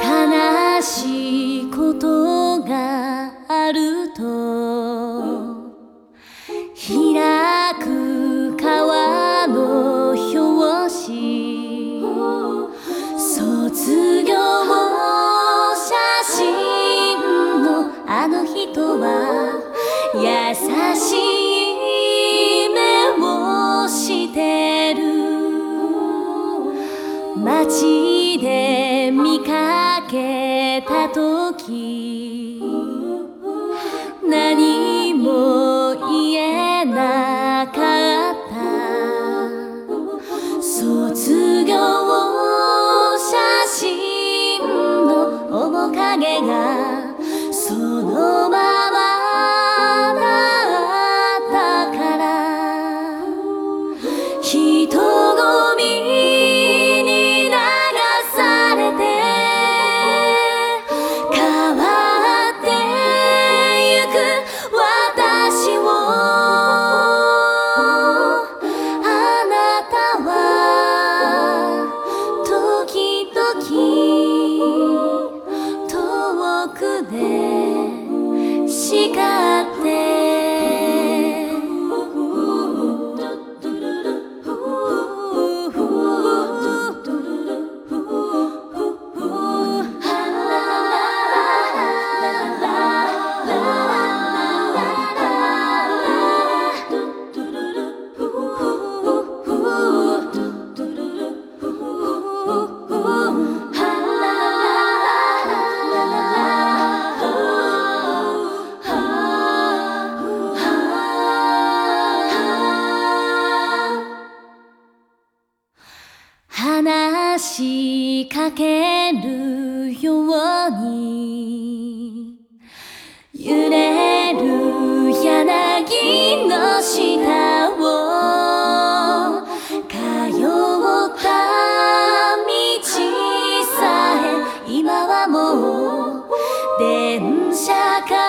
悲しいことがあると開く川の卒業写真のあの人は優しい目をしてる。街で見かけた時何話しかけるように揺れる柳の下を通った道さえ今はもう電車か